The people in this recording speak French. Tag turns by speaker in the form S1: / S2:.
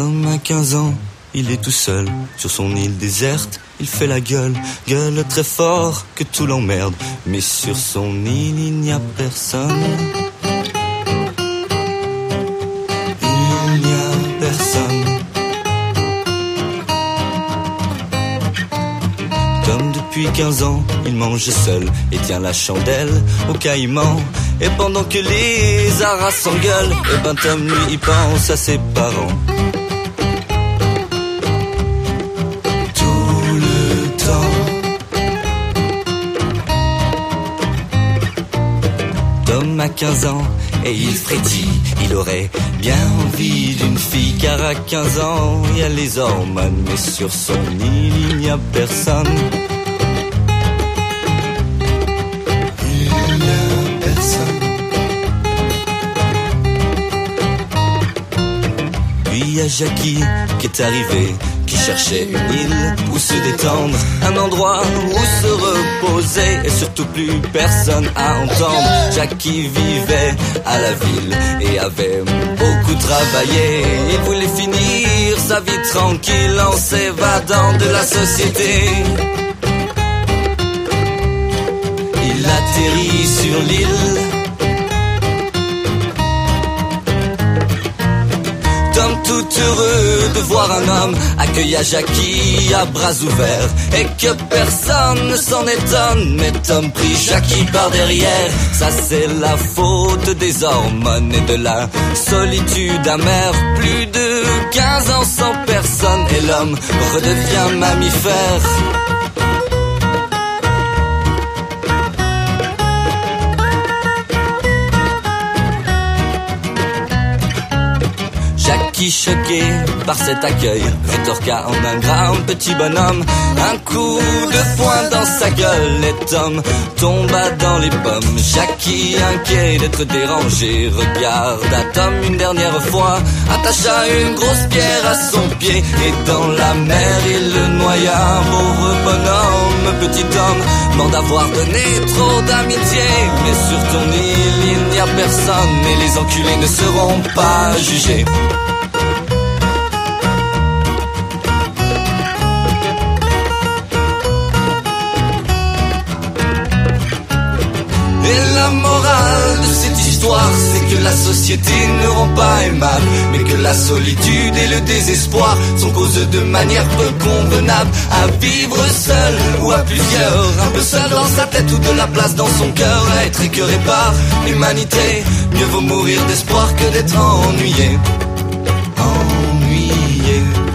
S1: Tom a 15 ans, il est tout seul sur son île déserte. Il fait la gueule, gueule très fort que tout l'emmerde. Mais sur son île, il n'y a personne. Il n'y a personne. Tom, depuis 15 ans, il mange seul et tient la chandelle au caïman. Et pendant que les aras s'engueulent, et ben Tom lui il pense à ses parents. Tom a 15 ans et il frétille, il aurait bien envie d'une fille car à 15 ans il y a les hormones mais sur son île il n'y a personne. Il n'y a personne. Puis il y a Jackie qui est arrivé, qui cherchait une île où se détendre, un endroit où se reposer et surtout plus personne à entendre. Jackie vivait à la ville et avait beaucoup travaillé. Il voulait finir sa vie tranquille en s'évadant de la société. Il atterrit sur l'île. Heureux de voir un homme accueillir Jackie à bras ouverts et que personne ne s'en étonne. Mais Tom prit Jackie par derrière. Ça c'est la faute des hormones et de la solitude amère. Plus de 15 ans sans personne et l'homme redevient mammifère. Jackie choqué par cet accueil rétorqua en un petit bonhomme un coup de poing dans sa gueule et Tom tomba dans les pommes. Jackie inquiet d'être dérangé regarda Tom une dernière fois, attacha une grosse pierre à son pied et dans la mer il le noya. Pauvre bonhomme, petit homme, bande d'avoir donné trop d'amitié, mais sur ton île il n'y a personne et les enculés ne seront pas jugés. c'est que la société ne rend pas aimable, mais que la solitude et le désespoir sont causés de manière peu convenable à vivre seul ou à plusieurs, un peu seul dans sa tête ou de la place dans son cœur, à être écœuré par l'humanité. Mieux vaut mourir d'espoir que d'être ennuyé. Ennuyé.